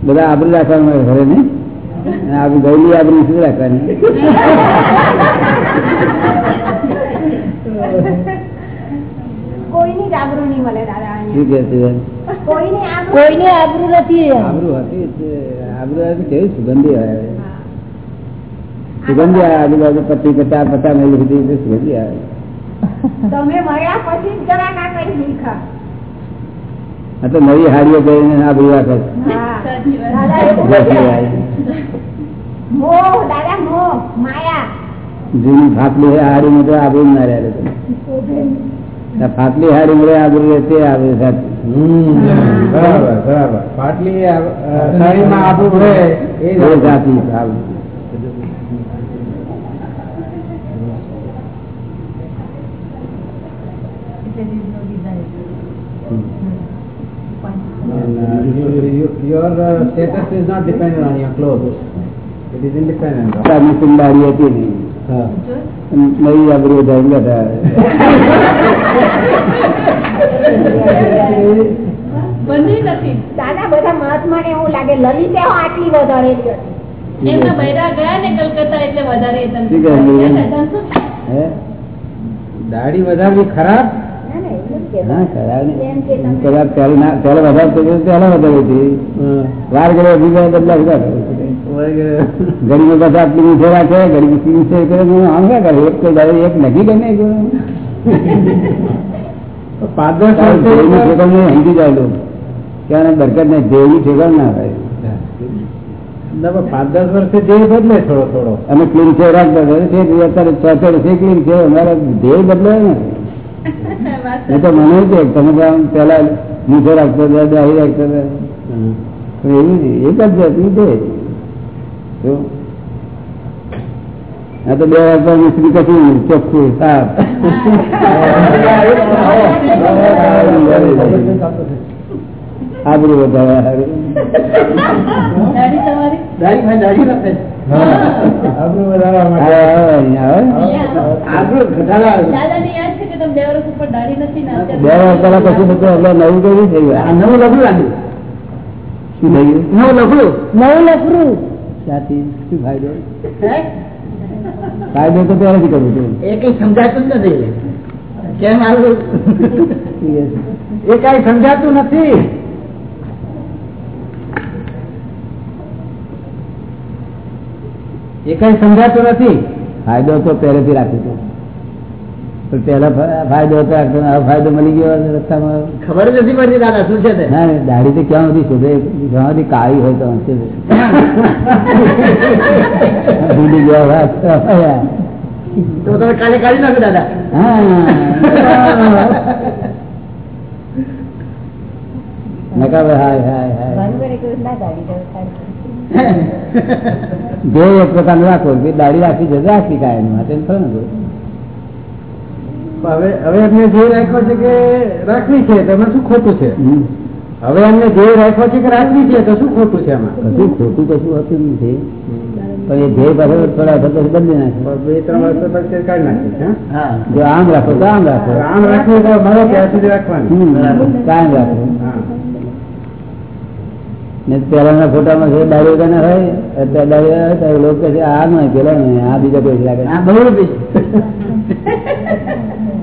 Speaker 2: બધા આબરૂ રાખવાનું મારે ઘરે નહીં અને આબરૂ ગયેલી આબરૂ શું રાખવાની.
Speaker 4: કોઈની આબરૂ નહીં મળે દાદા
Speaker 2: શું. કે છે
Speaker 4: કોઈની આબરૂ કોઈની આબરૂ નથી
Speaker 2: આબરૂ હતી આબરૂ હતી કેવી સુગંધી આવે? સુગંધી આવે આજુબાજુ પચીસ પચાસ પચાસ મિનિટ સુધી સુગંધી આવે.
Speaker 4: તમે મળ્યા પછી જરા ના કરી શીખા.
Speaker 2: આ તો નવી હાડીઓ કરીને આબરૂ રાખે.
Speaker 4: મોહ દાદા મોહ માયા.
Speaker 2: જૂની ફાટલી હાડીમાં તો આબરૂ ના રહે ફાટલી હાડી મળે આબરૂ રહે તે આબરૂ સાચી
Speaker 5: હમ, બરાબર બરાબર પાટલી આ, અ, સાડીમાં આબુ રહે એ
Speaker 2: એ
Speaker 5: જ
Speaker 2: સાચી આબરૂ.
Speaker 5: And, uh, you- you- your uh, status is not dependent on your clothes. It is independent. of-
Speaker 2: આની સુંદારી હતી. નવી આબરૂ જાય બેઠા
Speaker 4: દાદા બધા મહાત્માને એવું લાગે લલિતે આટલી વધારેલી હતી
Speaker 6: એમના બૈરા ગયા ને કલકત્તા એટલે વધારે
Speaker 5: દાઢી વધારવી ખરાબ?
Speaker 4: ના, ના.
Speaker 2: ના ખરાબ પહેલા ના- પહેલા વધારે હતી. વાર ઘડે અભિપ્રાય બદલા બધા ઘડીમાં બધા આટલી મીઠે રાખે ઘડી મીઠે કરે હું આમ ક્યાં કરે એક કોઈ દાડો એક નક્કી કરી નહીં
Speaker 5: પાંચ દસ
Speaker 2: દેવની
Speaker 5: વર્ષે
Speaker 2: ઠેકાણ નહીં સમજી જાય લોકો ક્યાં બરકત નહીં દેવની ઠેકાણ ના થાય
Speaker 5: ના, પણ પાંચ દસ વર્ષે જે બદલે થોડો થોડો
Speaker 2: અમે ક્લીન છે રાખતા હતા. તે જ અત્યારે છ છ વર્ષે ક્લીન છે અમારા ધ્યેય બદલાય ને એ તો મને જ છે તમે તો આમ પેલા મીઠો રાખતો હતા દાહી રાખતો હતા તો એવું જ એક જ જાતનું છે જો. આ તો બે વાગ્યા મિસ્ત્રી કશું ચોખ્ખું સાફ આબરું વધારે નવું કેવું થઈ ગયું
Speaker 5: નવું લખડું લાગ્યું.
Speaker 2: શું થઈ ગયું
Speaker 5: નવું લખડું
Speaker 1: નવું લફરું
Speaker 2: ત્યાંથી શું ફાયદો? ફાયદો તો પહેલાથી કરું છું
Speaker 1: એ કઈ સમજાતું નથી. કેમ આવું?
Speaker 5: એ કઈ સમજાતું નથી. એ કઈ સમજાતું નથી.
Speaker 2: ફાયદો તો પહેલેથી રાખ્યું હતું પહેલા ફાયદો હતો ફાયદો મળી ગયો રસ્તામાં.
Speaker 1: ખબર જ નથી પડતી દાદા શું છે તે?
Speaker 2: ના દાઢી તો ક્યાં સુધી શોધે? ક્યાં સુધી કાળી હોય તો હશે ભૂલી ગયા
Speaker 1: તો તમે કાલે કાઢી નાખો દાદા.
Speaker 2: નકા હાય હાય હાય.
Speaker 4: તો.
Speaker 2: જે એક પ્રકારનું રાખો કે દાઢી રાખી છે રાખી કાયમ માટે
Speaker 5: હવે હવે એમને જે રાખ્યો છે કે રાખવી છે તેમાં શું ખોટું છે? હવે એમને જે રાખ્યો છે કે રાખવી છે તો શું ખોટું છે એમાં
Speaker 2: કશું ખોટું કશું હતું નથી. પણ એ ધ્યેય પાછળ થોડા વખત બદલી નાખે.
Speaker 5: બે ત્રણ વર્ષ પછી કાઢી હા?
Speaker 2: જો આમ રાખો તો આમ રાખો.
Speaker 5: આમ રાખવું તો મારો ત્યાં સુધી રાખવાનું.
Speaker 2: કાયમ રાખો.
Speaker 5: હા.
Speaker 2: ને પેલાના ફોટામાં છે દારૂ વગર ના હોય અત્યારે દારૂ તો લોકો કહે છે આ નહીં પેલા નહીં આ બીજા કોઈ લાગે
Speaker 1: આ બહુ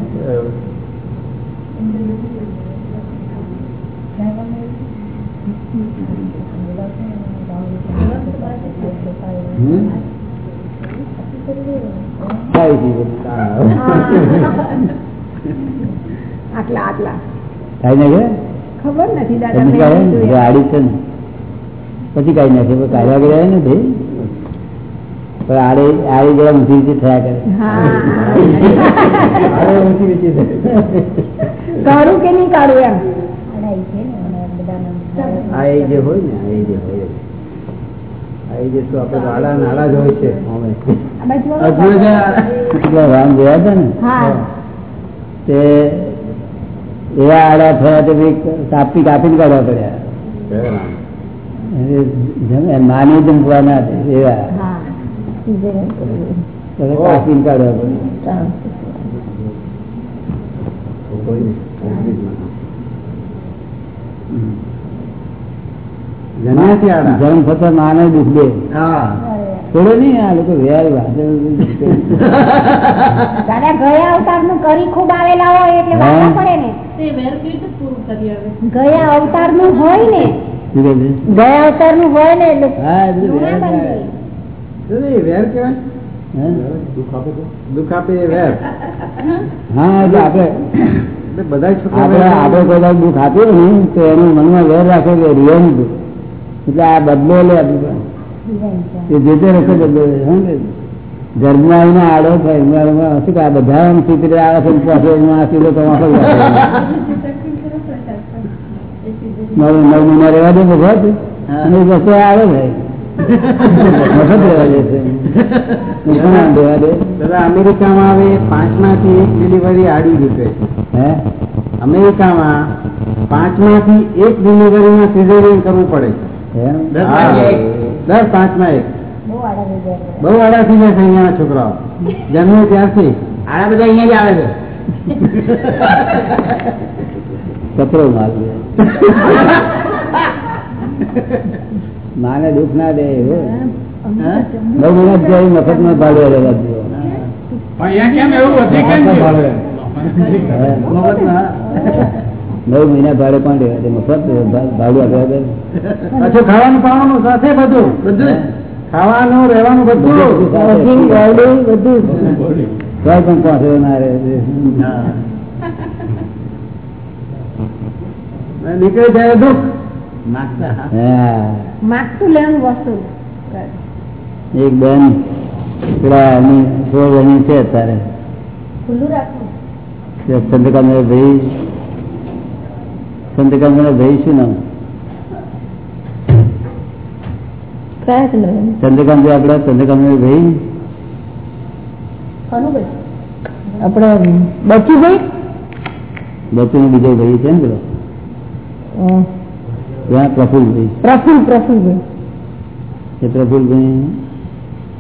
Speaker 4: આટલા ખબર નથી
Speaker 2: પછી
Speaker 4: દાદા
Speaker 2: આડી છે ને. કાઢી નાખે કાઢવા ગયા નથી પણ આડે આડી જરા ઊંચી ઊંચી થયા કરે. ઊંચી ઊંચી
Speaker 4: કાઢું કે નહીં કાઢું એમ?
Speaker 5: આ એ જે હોય ને આ એ જે હોય.
Speaker 2: ભાઈ કાપી કાઢવા પડ્યા. માની જમ- ના જમવાના એવા. કાપી કાઢવા પડ્યા
Speaker 5: કોઈ
Speaker 2: જન્મ થતા માને દુઃખ દે. થોડો નઈ આ લોકો વેર
Speaker 4: દાદા ગયા અવતારનું કરી ખૂબ આવેલા હોય એટલે વાંચવા પડે ને.
Speaker 6: તે વેર કેવી રીતે પૂરું કરી આવે.
Speaker 4: ગયા અવતારનું હોય ને.
Speaker 2: શું કહે છે?
Speaker 4: ગયા અવતારનું હોય ને એટલે
Speaker 2: હા એ બધું વેર.
Speaker 4: બંધી.
Speaker 5: દુઃખ આપે વેર.
Speaker 2: હા એટલે
Speaker 5: બધા
Speaker 2: આપડે દાડો દુઃખ આપ્યું ને તો એનું મનમાં વેર રાખે કે રિયલ દુઃખ. એટલે આ બદલો લે જે તે રસ્તે બદલો ઘરમાં આવીને આડો થાય ઉનાળામાં શું કે આ બધા આમ સીતરે આવે છે પાસે આ સીધો નવ મહિના રહેવા દે મફત અને એ આવે ભાઈ મફત રહેવા દે
Speaker 5: દાદા અમેરિકામાં હવે પાંચમાંથી એક ડિલિવરી આડી રીતે
Speaker 2: હે?
Speaker 5: અમેરિકામાં પાંચમાંથી એક ડિલિવરીમાં સિઝેરિયન કરવું પડે છે. હા. પાંચમાં એક.
Speaker 4: બહુ આડા થઈ જાય છે.
Speaker 5: અહીંયાના છોકરાઓ. જન્મે ત્યારથી.
Speaker 1: આડા બધા અહીંયા જ આવે છે.
Speaker 2: કચરો માલ માને દુઃખ ના દે એવો. બહુ મહેનત જાય મફતમાં ભાડે રહેવા દો. નવ મહિના ભાડે કોણ રહેવા દે મફત ભાડું આપવા દે
Speaker 5: પાછું ખાવાનું પાવાનું સાથે બધું. બધું ખાવાનું રહેવાનું બધું.
Speaker 2: બધું કોઈ પણ પાસે ના રહે.
Speaker 5: નીકળી જાય દુઃખ
Speaker 2: હા.
Speaker 4: માગતું લેવાનું વસ્તુ.
Speaker 2: એક બેન પેલા એની સોળ વર્ષની છે અત્યારે. ચંદ્રકાંત ભાઈ ચંદ્રકાંત ભાઈ શું નામ.
Speaker 4: ચંદ્રકાંત
Speaker 2: આપડા ચંદ્રકાંત ભાઈ
Speaker 4: આપડે આપણે બચુભાઈ
Speaker 2: બચ્ચુનો બીજો ભાઈ છે ને પેલો? પ્રફુલભાઈ
Speaker 4: પ્રફુલ પ્રફુલભાઈ
Speaker 2: એ પ્રફુલભાઈ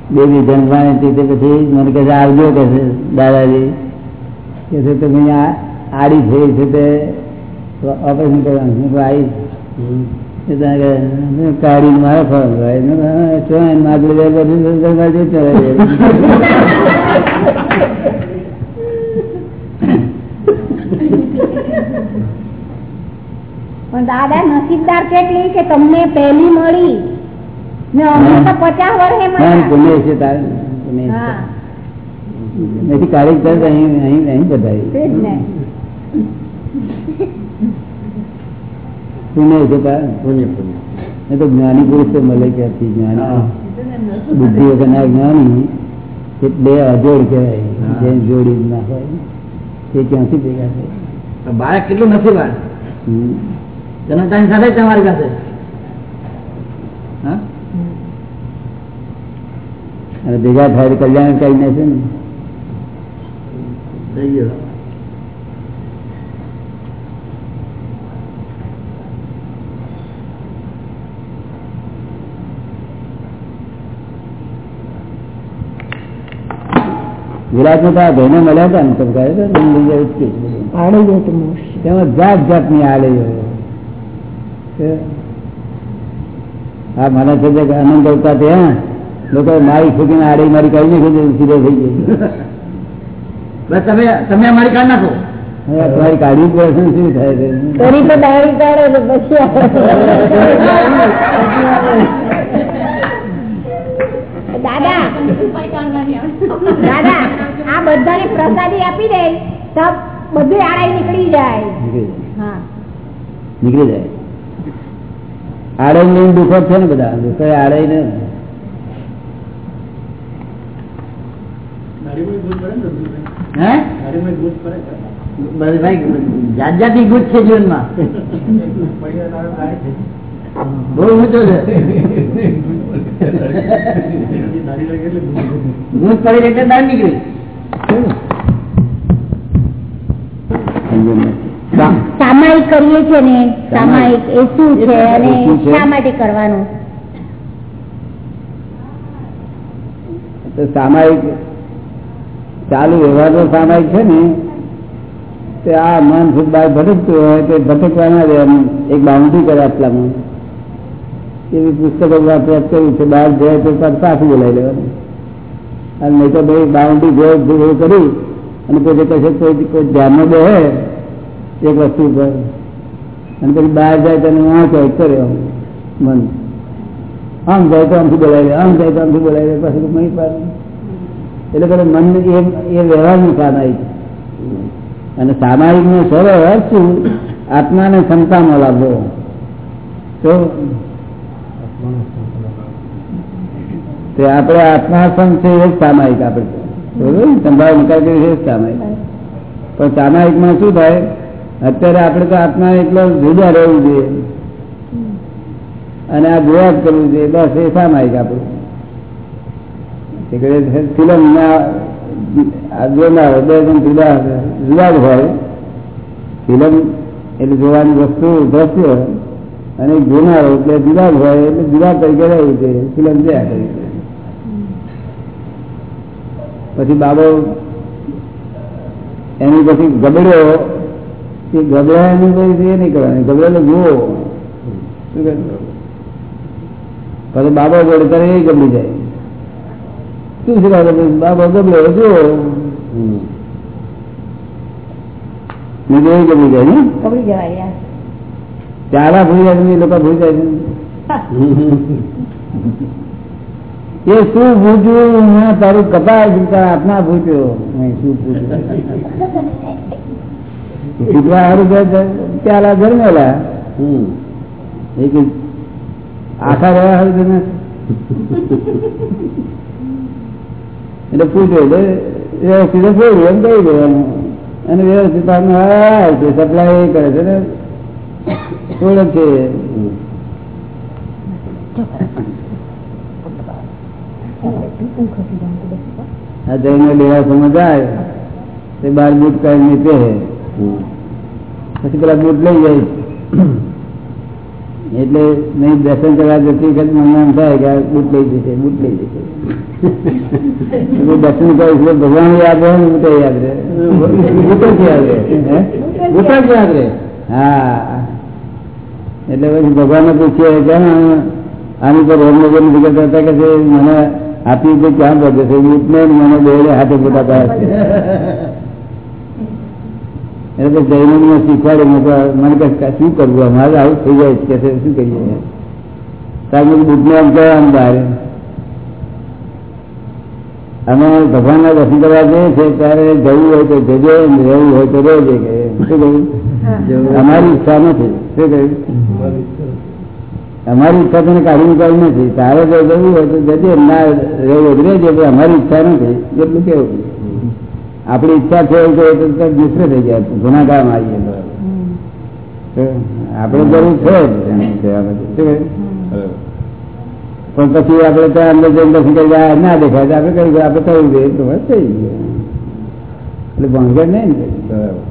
Speaker 2: બે બી જન્મવાની હતી તે પછી મને કહે આવજો કે છે દાદાજી. કે છે તો ભાઈ આડી થઈ છે તે ઓપરેશન કરવાનું મારે માગલી જાય બધું.
Speaker 4: પણ દાદા નસીબદાર કેટલી કે તમને પહેલી મળી. ને અમે તો પચાસ વર્ષે
Speaker 2: તારે. નથી કાઢી તરત અહીં અહીં અહીં બધાય
Speaker 4: તે જ ને
Speaker 2: પુણ્ય છે તારે
Speaker 5: પુણ્ય પુણ્ય
Speaker 2: એ તો જ્ઞાની પુરુષ તો મળે ક્યાંથી જ્ઞાની બુદ્ધિ વગરના જ્ઞાની એ બે અજોડ કહેવાય
Speaker 5: હા.
Speaker 2: જે જોડી જ ના હોય તે ક્યાંથી ભેગા થાય
Speaker 1: બાળક કેટલું નસીબાન
Speaker 2: હમ.
Speaker 1: જન્મતાની સાથે જ તમારી પાસે હા
Speaker 2: અને ભેગા થાય તો કલ્યાણ કરીને છે ને
Speaker 1: થઈ ગયો
Speaker 2: ગુજરાતમાં તો આ ભાઈને મળ્યા હતા ને તમે કહે છે. તેમાં જાત જાતની આડે આ મને છે કે આનંદ અવતાર ત્યાં લોકો મારી ફૂકીને આડી મારી કાઢી નાખી સીધો થઈ ગયો.
Speaker 1: બસ તમે તમે અમારી કાઢ નાખો.
Speaker 2: તમારી કાઢવી પડે છે શું થાય છે?
Speaker 7: દાદા. દાદા આ બધાને પ્રસાદી આપી દે તો બધું આડાઈ નીકળી જાય.
Speaker 2: નીકળી જાય. આડાઈ લઈને દુઃખો છે ને બધા. દુઃખો આડાઈ ને
Speaker 1: જાત જાતિ ગુજ છે જીવનમાં. બહુ ઊંચો છે. ગુજ પડી એટલે દાળ નીકળી.
Speaker 2: સમજો ને? સા-
Speaker 7: સામાયિક કરીએ છીએ ને સામાયિક એ શું છે અને
Speaker 2: શું
Speaker 7: માટે કરવાનું?
Speaker 2: તો સામાયિક ચાલુ વ્યવહાર તો સામાયિક છે ને તે આ મન ભૂત બાર ભટકતું હોય તે ભટકવા ના દે એમ એક બાઉન્ડ્રી કરે આટલામાં. એવી પુસ્તકો પ્રાપ્ત કર્યું છે, બહાર જાય તો પાછું બોલાવી લેવાનું. અને નહીં તો ભાઈ બાઉન્ડ્રી જોઈ જો કરી અને પછી કશે કોઈ કોઈ ધ્યાનમાં બે એક વસ્તુ ઉપર. અને પછી બહાર જાય તો એને વાંચો કર્યો મન. આમ જાય તો આમથી બોલાવી આમ જાય તો આમથી બોલાવી પછી મહી પાડે. એટલે પેલા મન એ વ્યવહારનું સામાયિક. અને સામાયિકનું સરળ અર્થ શું? આત્માને ક્ષમતામાં લાવવો. તો તે આપણે આત્માસન છે એ સામાયિક આપણે ને? નિકાલ કરી છે સામાયિક. પણ સામાયિકમાં શું થાય? અત્યારે આપણે તો આત્મા એટલો જુદા રહેવું જોઈએ. અને આ જોયા જ કરવું જોઈએ. બસ એ સામાયિક આપણું. આ જોનાર બે જુદા જુદા જ હોય. ફિલ્મ એટલે જોવાની વસ્તુ દ્રશ્ય અને જોનારો એટલે જુદા હોય એટલે જુદા તરીકે રહેવું છે ફિલ્મ જયા કરી પછી બાબો એની પછી ગબડ્યો એ ગબડા એની પછી એ નહીં કરવાની. ગબડેલો જુઓ. પછી બાબા ગોળ ત્યારે એ ગબડી જાય. શું છે બાબો? બાબા ગબડ્યો જુઓ. મેં એ ગબડી જાય ને?
Speaker 7: કબડી જવાય
Speaker 2: ચારા ભૂલી જાય એ લોકો ભૂલી જાય એ શું પૂછ્યું મેં તારું કપાય છે, તારા હાથમાં પૂછ્યો મેં શું પૂછ્યું પૂછવા સારું ચાલા જન્મેલા આખા રહ્યા સારું તમે એટલે પૂછ્યો વ્યવસ્થિત ફોડ્યું એમ કહી દેવાનું. અને વ્યવસ્થિત સપ્લાય કરે છે ને. થોડોક છે આ જઈને લેવાસમાં જાય તે બાર બૂટ કાઢીને પહેરે પછી પેલા બૂટ લઈ જાય એટલે નહીં દર્શન કરવા જતી વખત મને એમ થાય કે આ બૂટ લઈ જશે બૂટ લઈ જશે એટલે દર્શન કરીશ એટલે ભગવાન યાદ રહે ને બૂટ યાદ રહે બૂટ જ યાદ રહે હે? બૂટ જ યાદ રહે હા એટલે પછી ભગવાનને પૂછીએ કેમ આની પર રોગ નજર વિગત હતા કે મને આપી તો ક્યાં બધે છે? બૂટ ને મને બે હાથે પોતા પાયા છે. એટલે પછી જઈને મને કહે શું કરવું? અમારે આવું થઈ જાય કે શું કરીએ? કારણ કે બુટ ને આમ કહેવા આમ બહાર. અમે ભગવાનના દર્શન કરવા જઈએ છીએ, ત્યારે જવું હોય તો જજો રહેવું હોય તો રહેજે. કે અમારી ઈચ્છા નથી. શું કહ્યું? અમારી ઈચ્છા તને કાઢી નીકળવી નથી. તારે જો જવું હોય તો જજે, ના રહેવું રહેજે અમારી ઈચ્છા નથી. એટલું કેવું? આપણી ઈચ્છા છે એવું તો દૂસરે થઈ જાય. ગુનાગારમાં આવીએ તો. આપણે જરૂર છે પણ પછી આપણે ત્યાં અંદર જઈને પછી કઈ ના દેખાય. આપણે કઈ આપણે થયું જોઈએ? થઈ ગયું. એટલે ભણગર નહીં ને કઈ.